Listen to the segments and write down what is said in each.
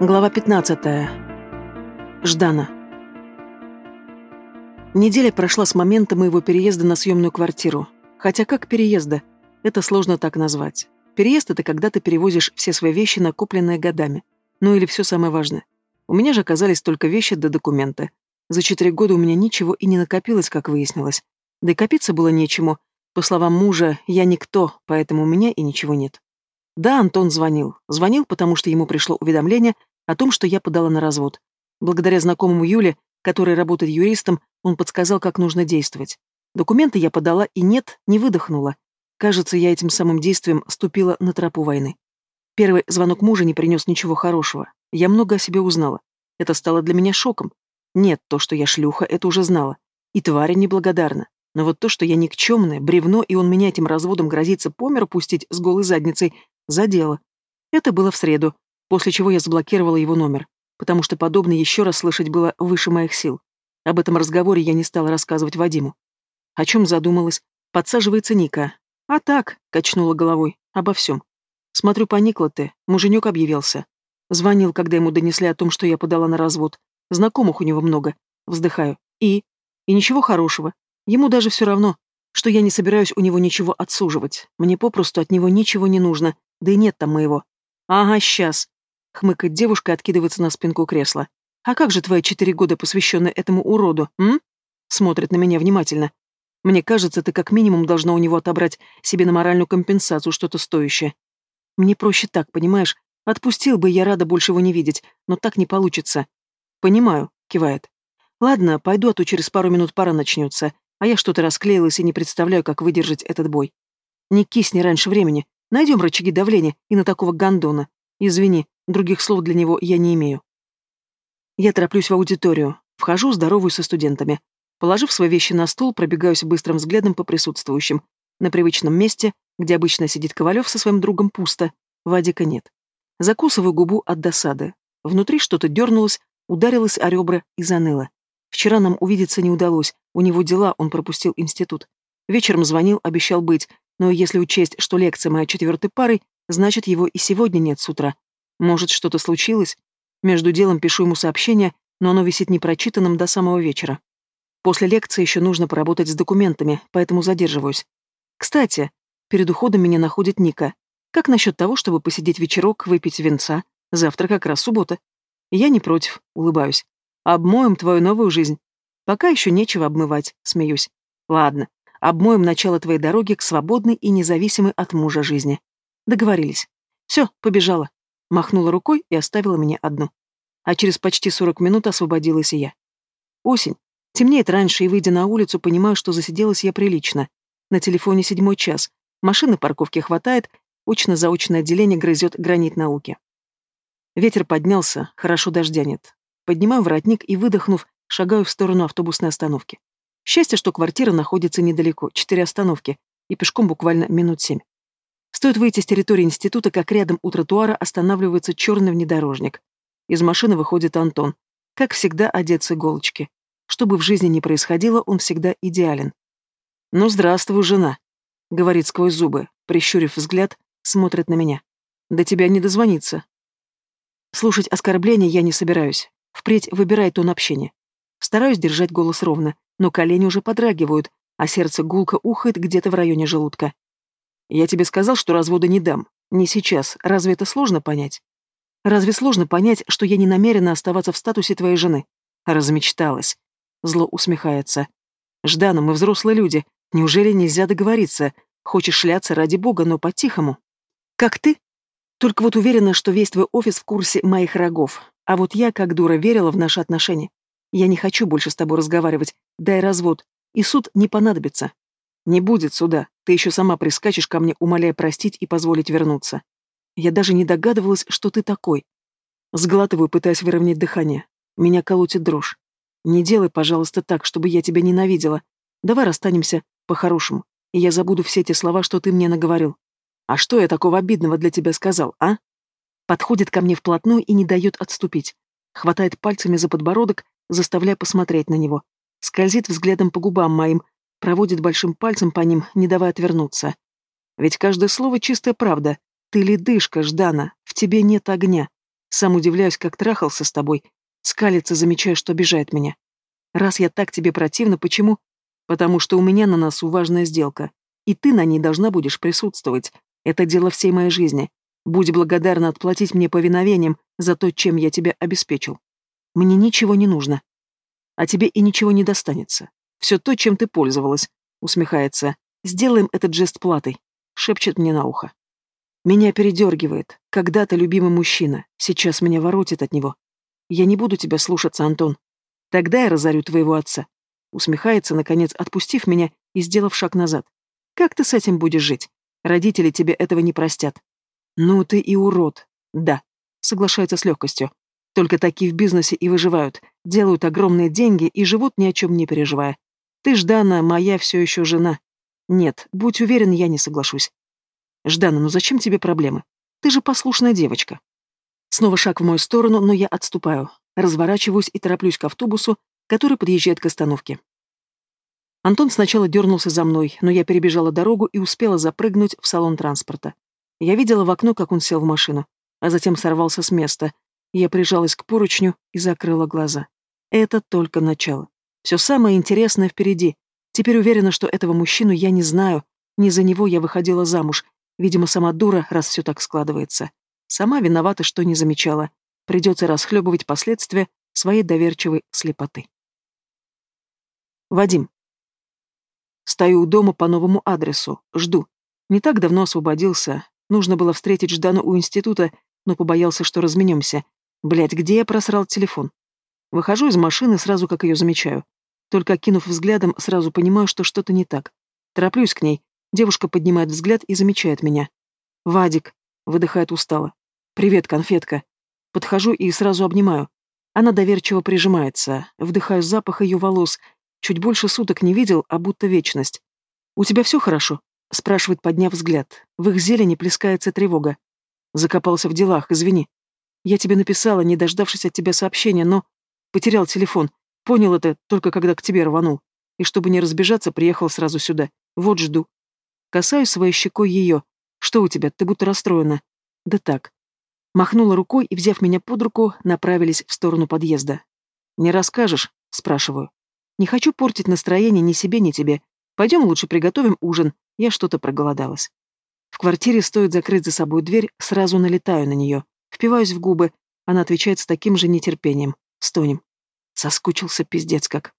Глава 15. Ждана. Неделя прошла с момента моего переезда на съемную квартиру. Хотя как переезда? Это сложно так назвать. Переезд — это когда ты перевозишь все свои вещи, накопленные годами. Ну или все самое важное. У меня же оказались только вещи да документы. За четыре года у меня ничего и не накопилось, как выяснилось. Да и копиться было нечему. По словам мужа, я никто, поэтому у меня и ничего нет. Да, Антон звонил. Звонил, потому что ему пришло уведомление о том, что я подала на развод. Благодаря знакомому Юле, который работает юристом, он подсказал, как нужно действовать. Документы я подала и нет, не выдохнула. Кажется, я этим самым действием ступила на тропу войны. Первый звонок мужа не принес ничего хорошего. Я много о себе узнала. Это стало для меня шоком. Нет, то, что я шлюха, это уже знала. И тварь неблагодарна. Но вот то, что я никчемная, бревно, и он меня этим разводом грозится по миру пустить с голой задницей, задело. Это было в среду, после чего я заблокировала его номер, потому что подобное еще раз слышать было выше моих сил. Об этом разговоре я не стала рассказывать Вадиму. О чем задумалась? Подсаживается Ника. А так, качнула головой, обо всем. Смотрю, поникла ты, муженек объявился. Звонил, когда ему донесли о том, что я подала на развод. Знакомых у него много. Вздыхаю. И? И ничего хорошего. Ему даже все равно, что я не собираюсь у него ничего отсуживать. Мне попросту от него ничего не нужно, да и нет там моего. Ага, сейчас. Хмыкает девушка и откидывается на спинку кресла. «А как же твои четыре года, посвященные этому уроду, м?» Смотрит на меня внимательно. «Мне кажется, ты как минимум должна у него отобрать себе на моральную компенсацию что-то стоящее. Мне проще так, понимаешь? Отпустил бы, я рада больше его не видеть, но так не получится». «Понимаю», — кивает. «Ладно, пойду, а то через пару минут пара начнется, а я что-то расклеилась и не представляю, как выдержать этот бой. Не кисни раньше времени, найдем рычаги давления и на такого гондона. Извини, Других слов для него я не имею. Я тороплюсь в аудиторию, вхожу, здороваюсь со студентами. Положив свои вещи на стул, пробегаюсь быстрым взглядом по присутствующим. На привычном месте, где обычно сидит Ковалев со своим другом, пусто. Вадика нет. Закусываю губу от досады. Внутри что-то дернулось, ударилось о ребра и заныло. Вчера нам увидеться не удалось, у него дела, он пропустил институт. Вечером звонил, обещал быть, но если учесть, что лекция моя четвертой парой, значит, его и сегодня нет с утра. Может, что-то случилось? Между делом пишу ему сообщение, но оно висит непрочитанным до самого вечера. После лекции еще нужно поработать с документами, поэтому задерживаюсь. Кстати, перед уходом меня находит Ника. Как насчет того, чтобы посидеть вечерок, выпить винца? Завтра как раз суббота. Я не против, улыбаюсь. Обмоем твою новую жизнь. Пока еще нечего обмывать, смеюсь. Ладно, обмоем начало твоей дороги к свободной и независимой от мужа жизни. Договорились. Все, побежала махнула рукой и оставила меня одну. А через почти сорок минут освободилась и я. Осень. Темнеет раньше, и, выйдя на улицу, понимаю, что засиделась я прилично. На телефоне седьмой час. Машины парковки хватает, очно-заочное отделение грызет гранит науки. Ветер поднялся, хорошо дождя нет. Поднимаю воротник и, выдохнув, шагаю в сторону автобусной остановки. Счастье, что квартира находится недалеко, четыре остановки, и пешком буквально минут семь. Стоит выйти с территории института, как рядом у тротуара останавливается черный внедорожник. Из машины выходит Антон. Как всегда, одет с иголочки. Что бы в жизни ни происходило, он всегда идеален. «Ну, здравствуй, жена», — говорит сквозь зубы, прищурив взгляд, смотрит на меня. «До тебя не дозвониться». Слушать оскорбления я не собираюсь. Впредь выбирай тон общения. Стараюсь держать голос ровно, но колени уже подрагивают, а сердце гулко ухает где-то в районе желудка. Я тебе сказал, что развода не дам. Не сейчас. Разве это сложно понять? Разве сложно понять, что я не намерена оставаться в статусе твоей жены? Размечталась. Зло усмехается. Ждана, мы взрослые люди. Неужели нельзя договориться? Хочешь шляться ради бога, но по-тихому? Как ты? Только вот уверена, что весь твой офис в курсе моих рогов. А вот я, как дура, верила в наши отношения. Я не хочу больше с тобой разговаривать. Дай развод. И суд не понадобится. Не будет суда. Ты еще сама прискачешь ко мне, умоляя простить и позволить вернуться. Я даже не догадывалась, что ты такой. Сглатываю, пытаясь выровнять дыхание. Меня колотит дрожь. Не делай, пожалуйста, так, чтобы я тебя ненавидела. Давай расстанемся по-хорошему, и я забуду все те слова, что ты мне наговорил. А что я такого обидного для тебя сказал, а? Подходит ко мне вплотную и не дает отступить. Хватает пальцами за подбородок, заставляя посмотреть на него. Скользит взглядом по губам моим, проводит большим пальцем по ним, не давая отвернуться. Ведь каждое слово чистая правда. Ты ледышка, Ждана, в тебе нет огня. Сам удивляюсь, как трахался с тобой. Скалится, замечая, что обижает меня. Раз я так тебе противна, почему? Потому что у меня на носу важная сделка. И ты на ней должна будешь присутствовать. Это дело всей моей жизни. Будь благодарна отплатить мне повиновением за то, чем я тебя обеспечил. Мне ничего не нужно. А тебе и ничего не достанется. Все то, чем ты пользовалась, усмехается. Сделаем этот жест платой, шепчет мне на ухо. Меня передергивает. Когда-то любимый мужчина, сейчас меня воротит от него. Я не буду тебя слушаться, Антон. Тогда я разорю твоего отца. Усмехается, наконец, отпустив меня и сделав шаг назад. Как ты с этим будешь жить? Родители тебе этого не простят. Ну ты и урод. Да, соглашается с легкостью. Только такие в бизнесе и выживают, делают огромные деньги и живут ни о чем не переживая. Ты, Ждана, моя все еще жена. Нет, будь уверен, я не соглашусь. Ждана, ну зачем тебе проблемы? Ты же послушная девочка. Снова шаг в мою сторону, но я отступаю. Разворачиваюсь и тороплюсь к автобусу, который подъезжает к остановке. Антон сначала дернулся за мной, но я перебежала дорогу и успела запрыгнуть в салон транспорта. Я видела в окно, как он сел в машину, а затем сорвался с места. Я прижалась к поручню и закрыла глаза. Это только начало. Все самое интересное впереди. Теперь уверена, что этого мужчину я не знаю. Не за него я выходила замуж. Видимо, сама дура, раз все так складывается. Сама виновата, что не замечала. Придется расхлебывать последствия своей доверчивой слепоты. Вадим. Стою у дома по новому адресу. Жду. Не так давно освободился. Нужно было встретить Ждану у института, но побоялся, что разменемся. Блять, где я просрал телефон? Выхожу из машины, сразу как ее замечаю. Только кинув взглядом, сразу понимаю, что что-то не так. Тороплюсь к ней. Девушка поднимает взгляд и замечает меня. «Вадик», — выдыхает устало. «Привет, конфетка». Подхожу и сразу обнимаю. Она доверчиво прижимается. Вдыхаю запах ее волос. Чуть больше суток не видел, а будто вечность. «У тебя все хорошо?» — спрашивает, подняв взгляд. В их зелени плескается тревога. Закопался в делах, извини. Я тебе написала, не дождавшись от тебя сообщения, но... Потерял телефон. Понял это только когда к тебе рванул. И чтобы не разбежаться, приехал сразу сюда. Вот жду. Касаюсь своей щекой ее. Что у тебя? Ты будто расстроена. Да так. Махнула рукой и, взяв меня под руку, направились в сторону подъезда. «Не расскажешь?» — спрашиваю. «Не хочу портить настроение ни себе, ни тебе. Пойдем лучше приготовим ужин. Я что-то проголодалась». В квартире стоит закрыть за собой дверь, сразу налетаю на нее. Впиваюсь в губы. Она отвечает с таким же нетерпением. Стонем. Соскучился пиздец как.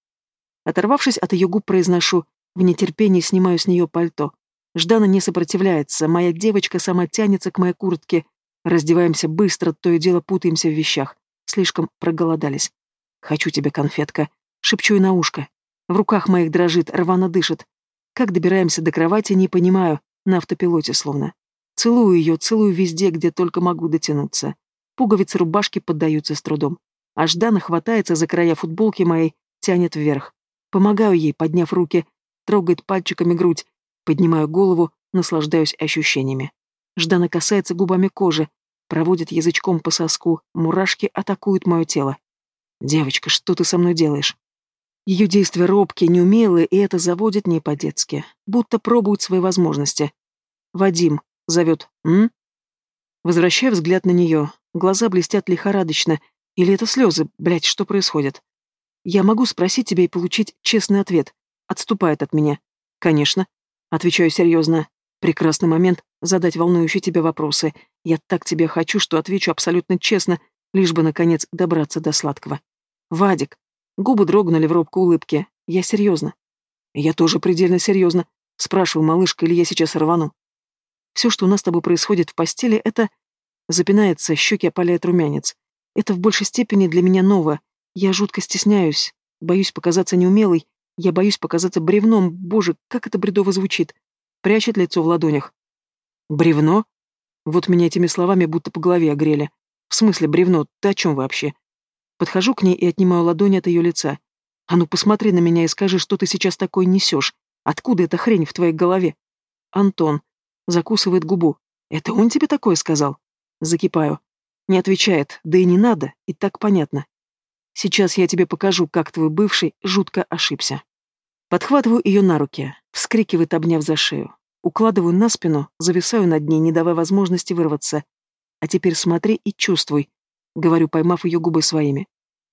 Оторвавшись от ее губ, произношу. В нетерпении снимаю с нее пальто. Ждана не сопротивляется. Моя девочка сама тянется к моей куртке. Раздеваемся быстро, то и дело путаемся в вещах. Слишком проголодались. «Хочу тебе, конфетка», — шепчу и на ушко. В руках моих дрожит, рвано дышит. Как добираемся до кровати, не понимаю, на автопилоте словно. Целую ее, целую везде, где только могу дотянуться. Пуговицы рубашки поддаются с трудом. А Ждана хватается за края футболки моей, тянет вверх. Помогаю ей, подняв руки, трогает пальчиками грудь, поднимаю голову, наслаждаюсь ощущениями. Ждана касается губами кожи, проводит язычком по соску, мурашки атакуют мое тело. «Девочка, что ты со мной делаешь?» Ее действия робкие, неумелые, и это заводит не по-детски, будто пробует свои возможности. «Вадим», — зовет, «м?» Возвращаю взгляд на нее, глаза блестят лихорадочно, или это слезы, блядь, что происходит? Я могу спросить тебя и получить честный ответ. Отступает от меня. Конечно. Отвечаю серьезно. Прекрасный момент задать волнующие тебя вопросы. Я так тебе хочу, что отвечу абсолютно честно, лишь бы, наконец, добраться до сладкого. Вадик. Губы дрогнули в робкой улыбке. Я серьезно. Я тоже предельно серьезно. Спрашиваю, малышка, или я сейчас рвану. Все, что у нас с тобой происходит в постели, это... Запинается, щеки опаляет румянец. Это в большей степени для меня ново. Я жутко стесняюсь. Боюсь показаться неумелой. Я боюсь показаться бревном. Боже, как это бредово звучит прячет лицо в ладонях. «Бревно?» Вот меня этими словами будто по голове огрели. «В смысле бревно? Ты о чем вообще?» Подхожу к ней и отнимаю ладони от ее лица. «А ну посмотри на меня и скажи, что ты сейчас такое несешь. Откуда эта хрень в твоей голове?» «Антон». Закусывает губу. «Это он тебе такое сказал?» Закипаю. Не отвечает, да и не надо, и так понятно. Сейчас я тебе покажу, как твой бывший жутко ошибся. Подхватываю ее на руки, вскрикивает, обняв за шею. Укладываю на спину, зависаю над ней, не давая возможности вырваться. А теперь смотри и чувствуй. Говорю, поймав ее губы своими.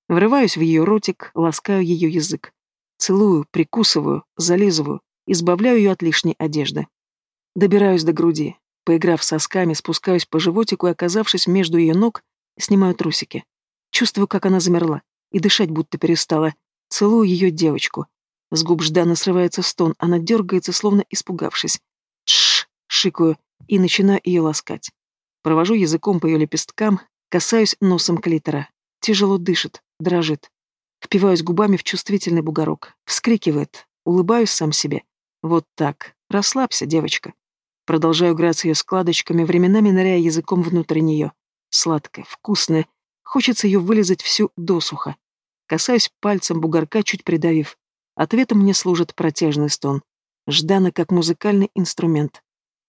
Врываюсь в ее ротик, ласкаю ее язык. Целую, прикусываю, зализываю, избавляю ее от лишней одежды. Добираюсь до груди. Поиграв сосками, спускаюсь по животику и, оказавшись между ее ног, снимаю трусики. Чувствую, как она замерла, и дышать будто перестала. Целую ее девочку. С губ Ждана срывается стон, она дергается, словно испугавшись. Тш, шикаю, и начинаю ее ласкать. Провожу языком по ее лепесткам, касаюсь носом клитора. Тяжело дышит, дрожит. Впиваюсь губами в чувствительный бугорок. Вскрикивает. Улыбаюсь сам себе. Вот так. Расслабься, девочка. Продолжаю играть с ее складочками, временами ныряя языком внутрь нее. Сладкая, вкусная. Хочется ее вылезать всю досуха. Касаюсь пальцем бугорка, чуть придавив. Ответом мне служит протяжный стон. Ждана как музыкальный инструмент.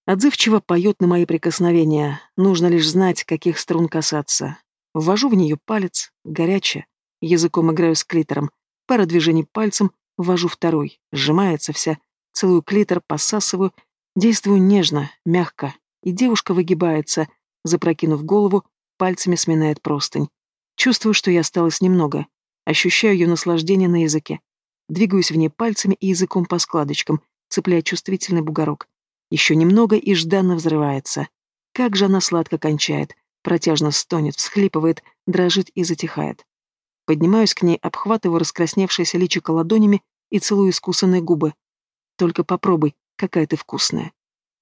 Отзывчиво поет на мои прикосновения. Нужно лишь знать, каких струн касаться. Ввожу в нее палец, горячая. Языком играю с клитором. Пара движений пальцем, ввожу второй. Сжимается вся. Целую клитор, посасываю. Действую нежно, мягко. И девушка выгибается, запрокинув голову, пальцами сминает простынь. Чувствую, что я осталось немного. Ощущаю ее наслаждение на языке. Двигаюсь в ней пальцами и языком по складочкам, цепляя чувствительный бугорок. Еще немного, и Жданна взрывается. Как же она сладко кончает. Протяжно стонет, всхлипывает, дрожит и затихает. Поднимаюсь к ней, обхватываю раскрасневшееся личико ладонями и целую искусанные губы. Только попробуй, какая ты вкусная.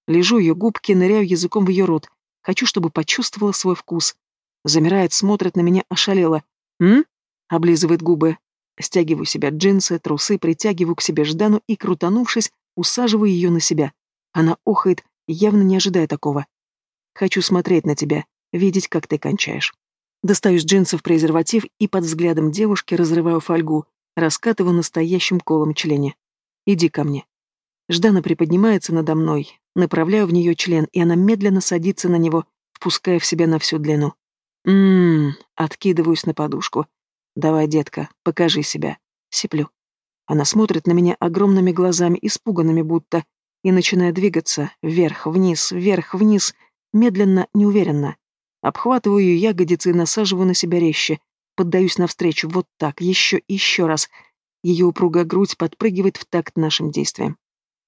Лежу ее губки, ныряю языком в ее рот. Хочу, чтобы почувствовала свой вкус. Замирает, смотрит на меня ошалело. «М?» — облизывает губы. Стягиваю себя джинсы, трусы, притягиваю к себе Ждану и, крутанувшись, усаживаю ее на себя. Она охает, явно не ожидая такого. Хочу смотреть на тебя, видеть, как ты кончаешь. Достаю с джинсов презерватив и под взглядом девушки разрываю фольгу, раскатываю настоящим колом члене. Иди ко мне. Ждана приподнимается надо мной, направляю в нее член, и она медленно садится на него, впуская в себя на всю длину. Ммм, откидываюсь на подушку. Давай, детка, покажи себя. Сиплю. Она смотрит на меня огромными глазами, испуганными будто, и начинаю двигаться вверх-вниз, вверх-вниз, медленно, неуверенно. Обхватываю ее ягодицы и насаживаю на себя резче. Поддаюсь навстречу, вот так, еще и еще раз. Ее упругая грудь подпрыгивает в такт нашим действиям.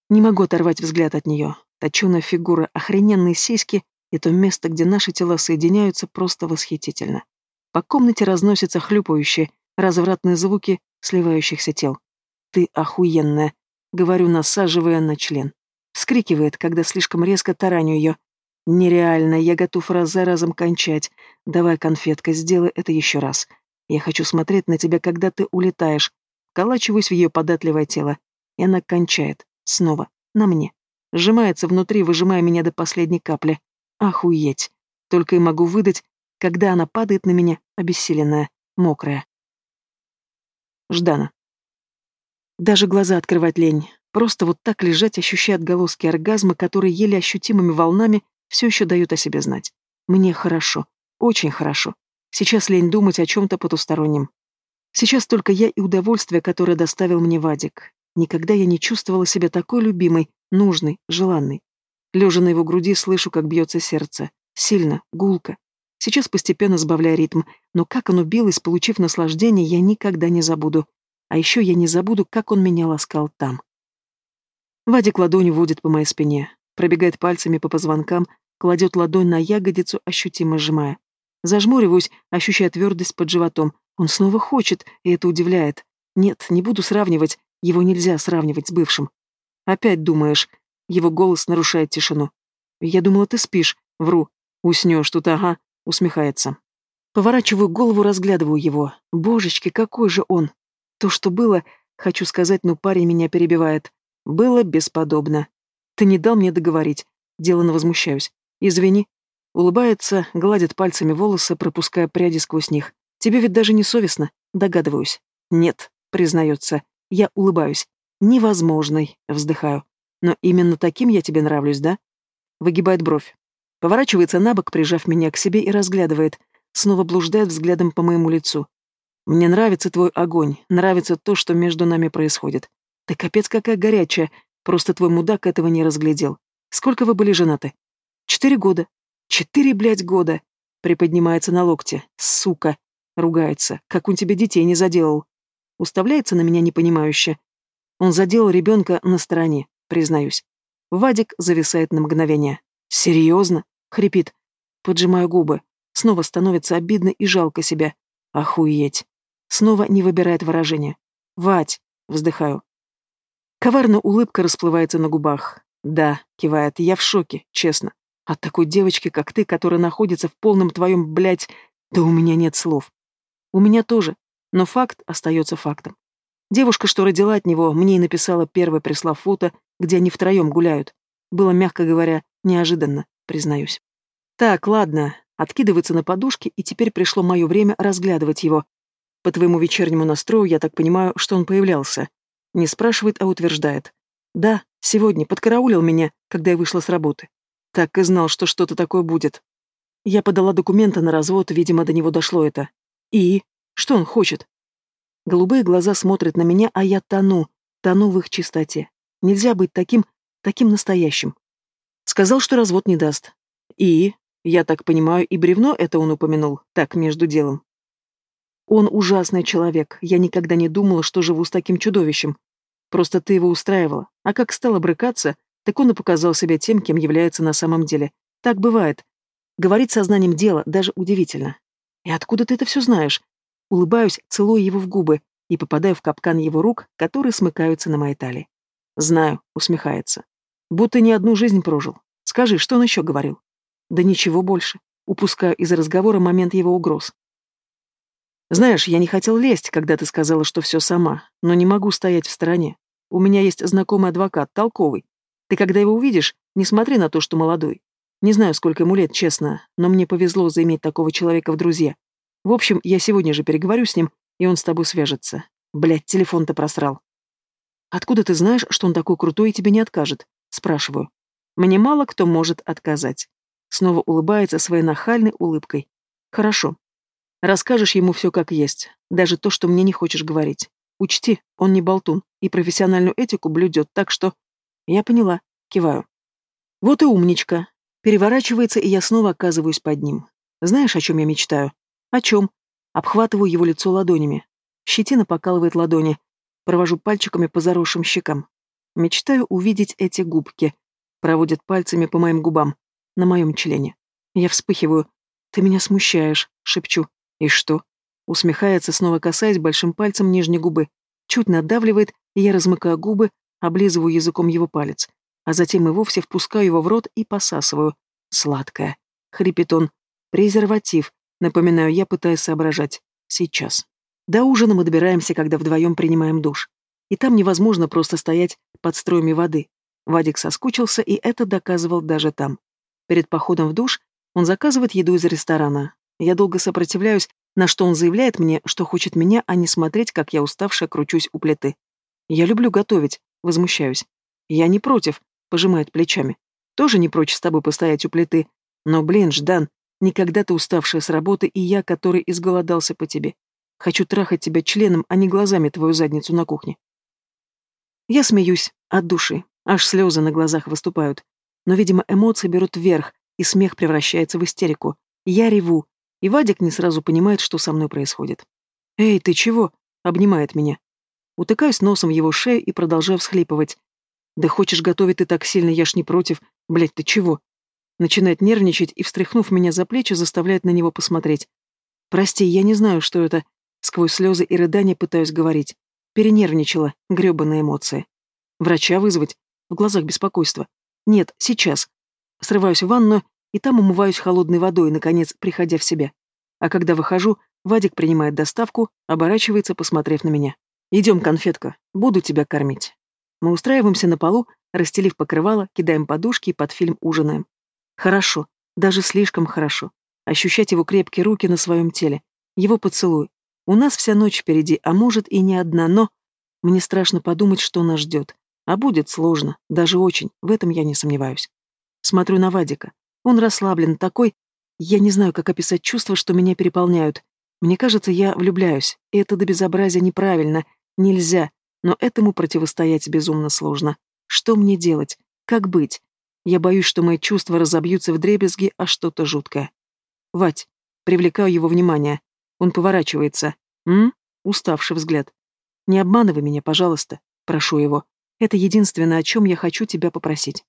Не могу оторвать взгляд от нее. Точеная фигура, охрененные сиськи и то место, где наши тела соединяются, просто восхитительно. По комнате разносятся хлюпающие, развратные звуки сливающихся тел. «Ты охуенная», — говорю, насаживая на член. Вскрикивает, когда слишком резко тараню ее. Нереально, я готов раз за разом кончать. Давай, конфетка, сделай это еще раз. Я хочу смотреть на тебя, когда ты улетаешь. Колачиваюсь в ее податливое тело. И она кончает. Снова. На мне. Сжимается внутри, выжимая меня до последней капли. Охуеть. Только и могу выдать, когда она падает на меня, обессиленная, мокрая. Ждана. Даже глаза открывать лень. Просто вот так лежать, ощущая отголоски оргазма, которые еле ощутимыми волнами все еще дают о себе знать. Мне хорошо. Очень хорошо. Сейчас лень думать о чем-то потустороннем. Сейчас только я и удовольствие, которое доставил мне Вадик. Никогда я не чувствовала себя такой любимой, нужной, желанной. Лежа на его груди, слышу, как бьется сердце. Сильно, гулко. Сейчас постепенно сбавляя ритм, но как оно билось, получив наслаждение, я никогда не забуду. А еще я не забуду, как он меня ласкал там. Вадик ладонью водит по моей спине, пробегает пальцами по позвонкам, кладет ладонь на ягодицу, ощутимо сжимая. Зажмуриваюсь, ощущая твердость под животом. Он снова хочет, и это удивляет. Нет, не буду сравнивать, его нельзя сравнивать с бывшим. Опять думаешь. Его голос нарушает тишину. Я думала, ты спишь. Вру. Уснешь тут, ага. Усмехается. Поворачиваю голову, разглядываю его. Божечки, какой же он. То, что было, хочу сказать, но парень меня перебивает. Было бесподобно. Ты не дал мне договорить. Делано возмущаюсь. Извини. Улыбается, гладит пальцами волосы, пропуская пряди сквозь них. Тебе ведь даже не совестно. Догадываюсь. Нет, признается. Я улыбаюсь. Невозможный. Вздыхаю. Но именно таким я тебе нравлюсь, да? Выгибает бровь. Поворачивается на бок, прижав меня к себе и разглядывает. Снова блуждает взглядом по моему лицу. Мне нравится твой огонь, нравится то, что между нами происходит. Ты капец какая горячая. Просто твой мудак этого не разглядел. Сколько вы были женаты? Четыре года. Четыре, блядь, года. Приподнимается на локте. Сука. Ругается. Как он тебе детей не заделал? Уставляется на меня непонимающе. Он заделал ребенка на стороне, признаюсь. Вадик зависает на мгновение. «Серьезно?» — хрипит. Поджимаю губы. Снова становится обидно и жалко себя. Охуеть. Снова не выбирает выражение. «Вать!» — вздыхаю. Коварная улыбка расплывается на губах. «Да», — кивает, — «я в шоке, честно. От такой девочки, как ты, которая находится в полном твоем, блядь, да у меня нет слов. У меня тоже, но факт остается фактом. Девушка, что родила от него, мне и написала первое, прислав фото, где они втроем гуляют. Было, мягко говоря, неожиданно, признаюсь. Так, ладно, откидывается на подушке, и теперь пришло мое время разглядывать его. По твоему вечернему настрою я так понимаю, что он появлялся. Не спрашивает, а утверждает. Да, сегодня подкараулил меня, когда я вышла с работы. Так и знал, что что-то такое будет. Я подала документы на развод, видимо, до него дошло это. И? Что он хочет? Голубые глаза смотрят на меня, а я тону, тону в их чистоте. Нельзя быть таким, таким настоящим. Сказал, что развод не даст. И? Я так понимаю, и бревно это он упомянул, так, между делом. Он ужасный человек. Я никогда не думала, что живу с таким чудовищем. Просто ты его устраивала. А как стала брыкаться, так он и показал себя тем, кем является на самом деле. Так бывает. Говорит сознанием дела даже удивительно. И откуда ты это все знаешь? Улыбаюсь, целую его в губы и попадаю в капкан его рук, которые смыкаются на моей талии. Знаю, усмехается. Будто не одну жизнь прожил. Скажи, что он еще говорил? Да ничего больше. Упускаю из разговора момент его угроз. Знаешь, я не хотел лезть, когда ты сказала, что все сама, но не могу стоять в стороне. У меня есть знакомый адвокат, толковый. Ты когда его увидишь, не смотри на то, что молодой. Не знаю, сколько ему лет, честно, но мне повезло заиметь такого человека в друзья. В общем, я сегодня же переговорю с ним, и он с тобой свяжется. Блядь, телефон-то просрал. Откуда ты знаешь, что он такой крутой и тебе не откажет? Спрашиваю. Мне мало кто может отказать. Снова улыбается своей нахальной улыбкой. Хорошо. Расскажешь ему все как есть, даже то, что мне не хочешь говорить. Учти, он не болтун и профессиональную этику блюдет, так что... Я поняла, киваю. Вот и умничка. Переворачивается, и я снова оказываюсь под ним. Знаешь, о чем я мечтаю? О чем? Обхватываю его лицо ладонями. Щетина покалывает ладони. Провожу пальчиками по заросшим щекам. Мечтаю увидеть эти губки. Проводят пальцами по моим губам. На моем члене. Я вспыхиваю. «Ты меня смущаешь», — шепчу. «И что?» Усмехается, снова касаясь большим пальцем нижней губы. Чуть надавливает, и я размыкаю губы, облизываю языком его палец, а затем и вовсе впускаю его в рот и посасываю. Сладкое. Хрипит он. Презерватив. Напоминаю я, пытаясь соображать. Сейчас. До ужина мы добираемся, когда вдвоем принимаем душ. И там невозможно просто стоять под струями воды. Вадик соскучился, и это доказывал даже там. Перед походом в душ он заказывает еду из ресторана. Я долго сопротивляюсь, на что он заявляет мне, что хочет меня, а не смотреть, как я уставшая кручусь у плиты. Я люблю готовить, возмущаюсь. Я не против, пожимает плечами. Тоже не прочь с тобой постоять у плиты. Но, блин, Ждан, никогда ты уставшая с работы, и я, который изголодался по тебе. Хочу трахать тебя членом, а не глазами твою задницу на кухне. Я смеюсь от души, аж слезы на глазах выступают. Но, видимо, эмоции берут вверх, и смех превращается в истерику. Я реву, и Вадик не сразу понимает, что со мной происходит. «Эй, ты чего?» — обнимает меня. Утыкаюсь носом в его шею и продолжаю всхлипывать. «Да хочешь готовить ты так сильно, я ж не против. Блядь, ты чего?» Начинает нервничать и, встряхнув меня за плечи, заставляет на него посмотреть. «Прости, я не знаю, что это». Сквозь слезы и рыдания пытаюсь говорить. Перенервничала, грёбаные эмоции. Врача вызвать? В глазах беспокойство. Нет, сейчас. Срываюсь в ванну и там умываюсь холодной водой, наконец, приходя в себя. А когда выхожу, Вадик принимает доставку, оборачивается, посмотрев на меня. «Идем, конфетка, буду тебя кормить». Мы устраиваемся на полу, расстелив покрывало, кидаем подушки и под фильм ужинаем. Хорошо, даже слишком хорошо. Ощущать его крепкие руки на своем теле, его поцелуй. У нас вся ночь впереди, а может и не одна, но... Мне страшно подумать, что нас ждет. А будет сложно, даже очень, в этом я не сомневаюсь. Смотрю на Вадика. Он расслаблен, такой... Я не знаю, как описать чувства, что меня переполняют. Мне кажется, я влюбляюсь, и это до безобразия неправильно, нельзя, но этому противостоять безумно сложно. Что мне делать? Как быть? Я боюсь, что мои чувства разобьются в дребезги, а что-то жуткое. Вать, Привлекаю его внимание. Он поворачивается. М? Уставший взгляд. Не обманывай меня, пожалуйста. Прошу его. Это единственное, о чем я хочу тебя попросить.